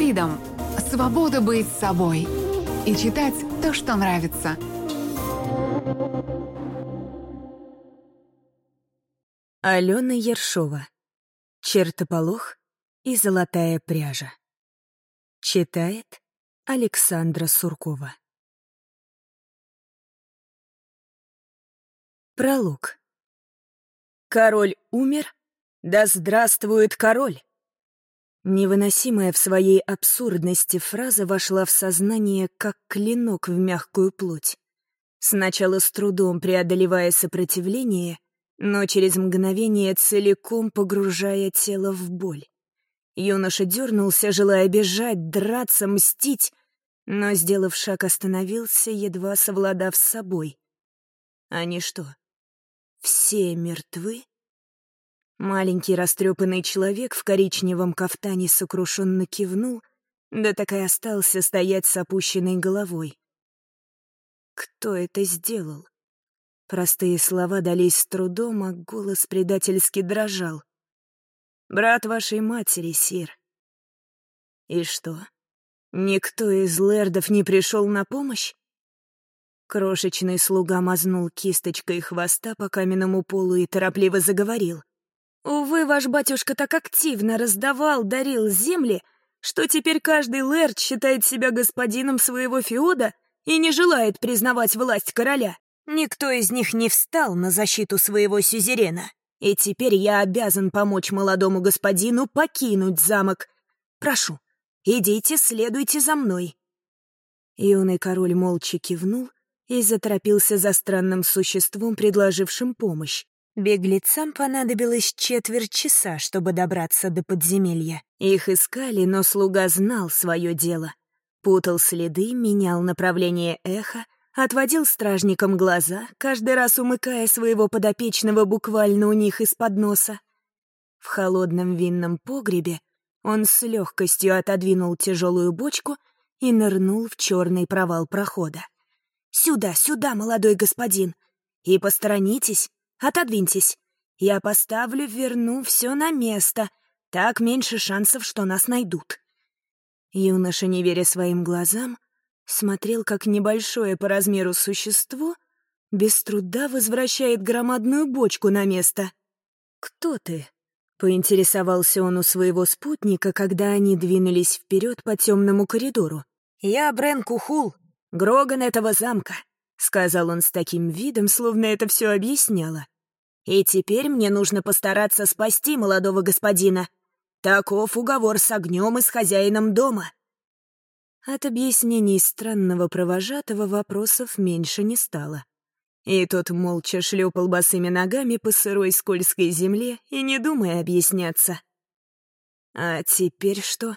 Freedom – свобода быть собой и читать то, что нравится. Алена Ершова. Чертополох и золотая пряжа. Читает Александра Суркова. Пролог. Король умер? Да здравствует король! Невыносимая в своей абсурдности фраза вошла в сознание, как клинок в мягкую плоть. Сначала с трудом преодолевая сопротивление, но через мгновение целиком погружая тело в боль. Юноша дернулся, желая бежать, драться, мстить, но, сделав шаг, остановился, едва совладав с собой. Они что, все мертвы? Маленький растрепанный человек в коричневом кафтане сокрушенно кивнул, да так и остался стоять с опущенной головой. Кто это сделал? Простые слова дались с трудом, а голос предательски дрожал. «Брат вашей матери, Сир». «И что? Никто из лэрдов не пришел на помощь?» Крошечный слуга мазнул кисточкой хвоста по каменному полу и торопливо заговорил. «Увы, ваш батюшка так активно раздавал, дарил земли, что теперь каждый лэрд считает себя господином своего феода и не желает признавать власть короля. Никто из них не встал на защиту своего сюзерена. И теперь я обязан помочь молодому господину покинуть замок. Прошу, идите, следуйте за мной». Юный король молча кивнул, и заторопился за странным существом, предложившим помощь. Беглецам понадобилось четверть часа, чтобы добраться до подземелья. Их искали, но слуга знал свое дело. Путал следы, менял направление эха, отводил стражникам глаза, каждый раз умыкая своего подопечного буквально у них из-под носа. В холодном винном погребе он с легкостью отодвинул тяжелую бочку и нырнул в черный провал прохода. Сюда, сюда, молодой господин. И посторонитесь, отодвиньтесь. Я поставлю, верну все на место. Так меньше шансов, что нас найдут». Юноша, не веря своим глазам, смотрел, как небольшое по размеру существо без труда возвращает громадную бочку на место. «Кто ты?» — поинтересовался он у своего спутника, когда они двинулись вперед по темному коридору. «Я Брен Кухул, Гроган этого замка», — сказал он с таким видом, словно это все объясняло. «И теперь мне нужно постараться спасти молодого господина. Таков уговор с огнем и с хозяином дома». От объяснений странного провожатого вопросов меньше не стало. И тот молча шлепал босыми ногами по сырой скользкой земле и не думая объясняться. «А теперь что?»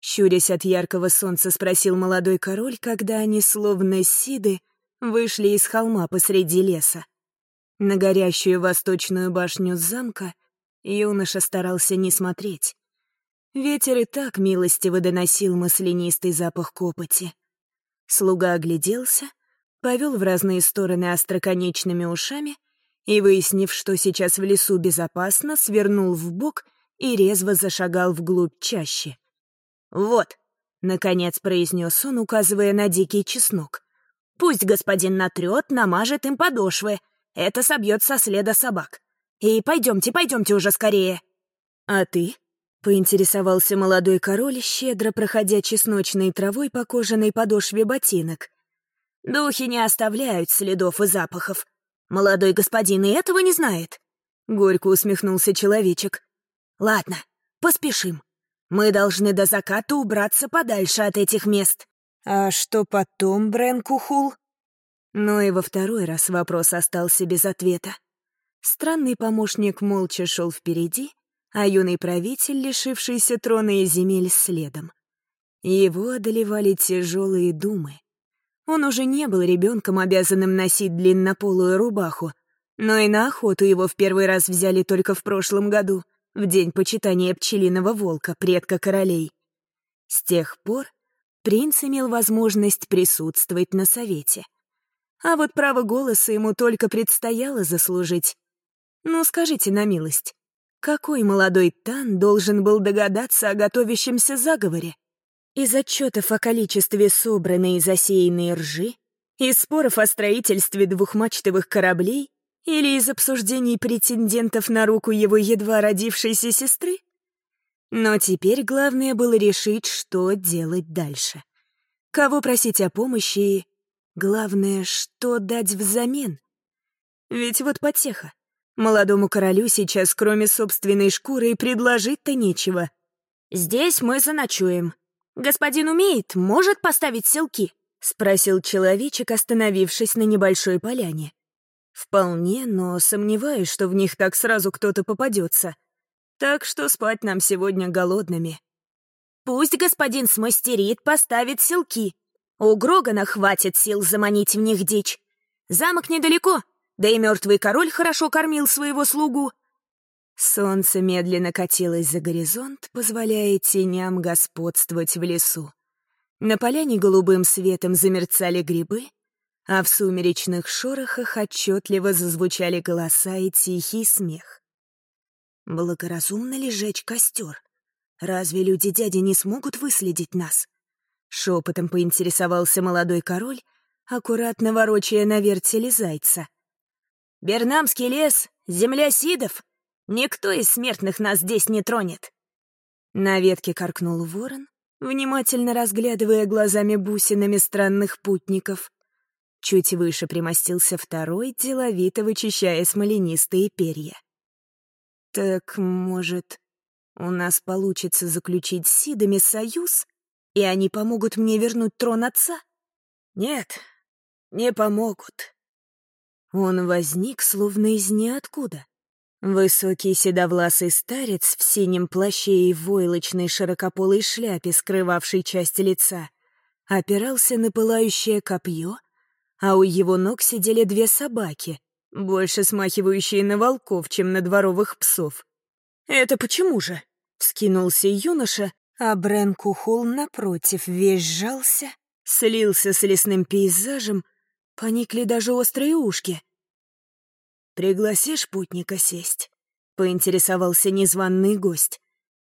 Щурясь от яркого солнца, спросил молодой король, когда они, словно сиды, вышли из холма посреди леса. На горящую восточную башню замка юноша старался не смотреть. Ветер и так милостиво доносил маслянистый запах копоти. Слуга огляделся, повел в разные стороны остроконечными ушами и, выяснив, что сейчас в лесу безопасно, свернул в бок и резво зашагал вглубь чаще — «Вот», — наконец произнес он, указывая на дикий чеснок. «Пусть господин натрет, намажет им подошвы. Это собьет со следа собак. И пойдемте, пойдемте уже скорее». «А ты?» — поинтересовался молодой король, щедро проходя чесночной травой по кожаной подошве ботинок. «Духи не оставляют следов и запахов. Молодой господин и этого не знает». Горько усмехнулся человечек. «Ладно, поспешим. Мы должны до заката убраться подальше от этих мест. А что потом, Брен Кухул? Но и во второй раз вопрос остался без ответа. Странный помощник молча шел впереди, а юный правитель, лишившийся трона и земель, следом. Его одолевали тяжелые думы. Он уже не был ребенком, обязанным носить длиннополую рубаху, но и на охоту его в первый раз взяли только в прошлом году — в день почитания пчелиного волка, предка королей. С тех пор принц имел возможность присутствовать на совете. А вот право голоса ему только предстояло заслужить. Ну, скажите на милость, какой молодой Тан должен был догадаться о готовящемся заговоре? Из отчетов о количестве собранной и засеянной ржи, из споров о строительстве двухмачтовых кораблей или из обсуждений претендентов на руку его едва родившейся сестры? Но теперь главное было решить, что делать дальше. Кого просить о помощи и, главное, что дать взамен. Ведь вот потеха. Молодому королю сейчас, кроме собственной шкуры, предложить-то нечего. «Здесь мы заночуем. Господин умеет, может поставить селки?» — спросил человечек, остановившись на небольшой поляне. «Вполне, но сомневаюсь, что в них так сразу кто-то попадется. Так что спать нам сегодня голодными». «Пусть господин смастерит, поставит селки. У Грогана хватит сил заманить в них дичь. Замок недалеко, да и мертвый король хорошо кормил своего слугу». Солнце медленно катилось за горизонт, позволяя теням господствовать в лесу. На поляне голубым светом замерцали грибы, а в сумеречных шорохах отчетливо зазвучали голоса и тихий смех. Благоразумно ли жечь костер? Разве люди-дяди не смогут выследить нас? Шепотом поинтересовался молодой король, аккуратно ворочая на вертеле зайца. «Бернамский лес, земля сидов. Никто из смертных нас здесь не тронет». На ветке каркнул ворон, внимательно разглядывая глазами бусинами странных путников. Чуть выше примостился второй, деловито вычищая смоленистые перья. «Так, может, у нас получится заключить с Сидами союз, и они помогут мне вернуть трон отца?» «Нет, не помогут». Он возник словно из ниоткуда. Высокий седовласый старец в синем плаще и войлочной широкополой шляпе, скрывавшей часть лица, опирался на пылающее копье, а у его ног сидели две собаки, больше смахивающие на волков, чем на дворовых псов. «Это почему же?» — вскинулся юноша, а Брен Кухол, напротив, весь сжался, слился с лесным пейзажем, поникли даже острые ушки — «Пригласишь путника сесть?» — поинтересовался незваный гость.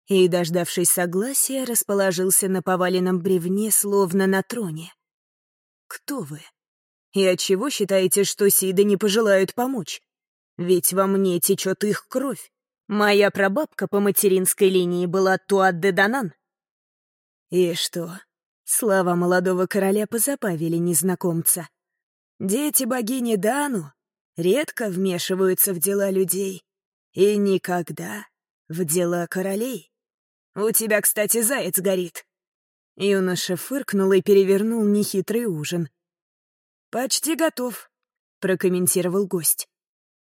И, дождавшись согласия, расположился на поваленном бревне, словно на троне. «Кто вы? И отчего считаете, что Сиды не пожелают помочь? Ведь во мне течет их кровь. Моя прабабка по материнской линии была Туадде Данан». «И что?» Слова молодого короля позабавили незнакомца. «Дети богини Дану редко вмешиваются в дела людей и никогда в дела королей. У тебя, кстати, заяц горит». Юноша фыркнул и перевернул нехитрый ужин. «Почти готов», — прокомментировал гость.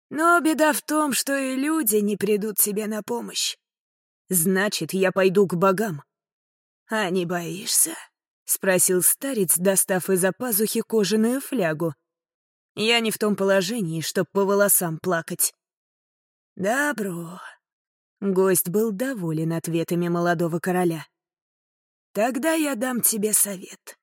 «Но беда в том, что и люди не придут тебе на помощь. Значит, я пойду к богам». «А не боишься?» — спросил старец, достав из-за пазухи кожаную флягу. Я не в том положении, чтоб по волосам плакать. Добро. Гость был доволен ответами молодого короля. Тогда я дам тебе совет.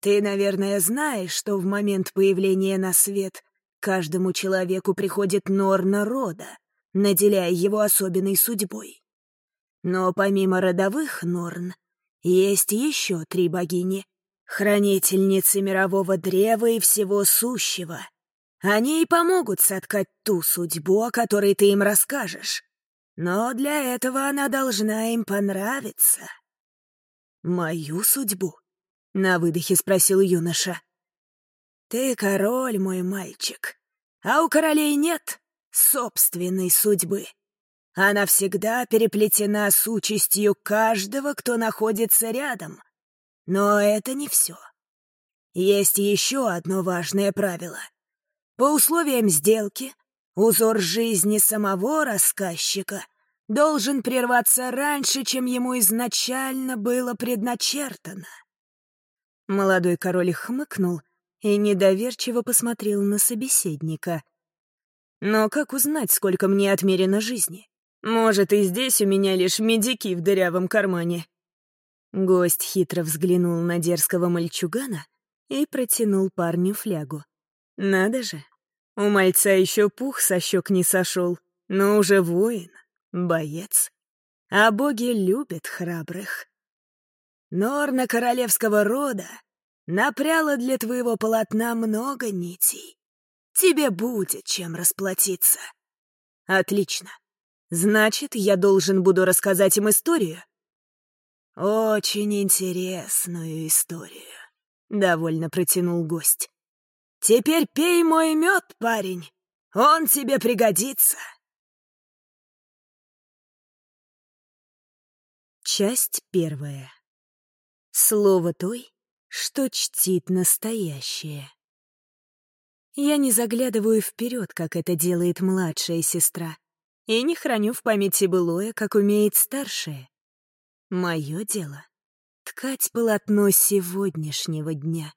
Ты, наверное, знаешь, что в момент появления на свет каждому человеку приходит норна рода, наделяя его особенной судьбой. Но помимо родовых норн, есть еще три богини — хранительницы мирового древа и всего сущего. Они и помогут соткать ту судьбу, о которой ты им расскажешь. Но для этого она должна им понравиться. «Мою судьбу?» — на выдохе спросил юноша. «Ты король, мой мальчик, а у королей нет собственной судьбы. Она всегда переплетена с участью каждого, кто находится рядом, но это не все. Есть еще одно важное правило. По условиям сделки, узор жизни самого рассказчика должен прерваться раньше, чем ему изначально было предначертано. Молодой король хмыкнул и недоверчиво посмотрел на собеседника. «Но как узнать, сколько мне отмерено жизни? Может, и здесь у меня лишь медики в дырявом кармане?» Гость хитро взглянул на дерзкого мальчугана и протянул парню флягу. «Надо же, у мальца еще пух со щек не сошел, но уже воин, боец. А боги любят храбрых». Норна королевского рода напряла для твоего полотна много нитей. Тебе будет чем расплатиться. Отлично. Значит, я должен буду рассказать им историю? Очень интересную историю, — довольно протянул гость. Теперь пей мой мед, парень. Он тебе пригодится. Часть первая. Слово той, что чтит настоящее. Я не заглядываю вперед, как это делает младшая сестра, и не храню в памяти былое, как умеет старшая. Мое дело — ткать полотно сегодняшнего дня.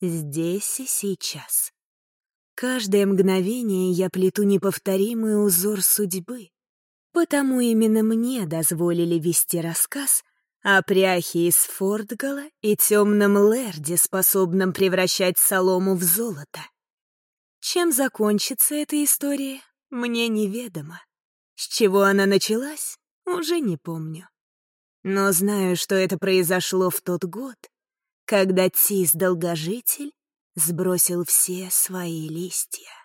Здесь и сейчас. Каждое мгновение я плету неповторимый узор судьбы. Потому именно мне дозволили вести рассказ о пряхе из Фортгала и темном лерде, способном превращать солому в золото. Чем закончится эта история, мне неведомо. С чего она началась, уже не помню. Но знаю, что это произошло в тот год, когда Тис-долгожитель сбросил все свои листья.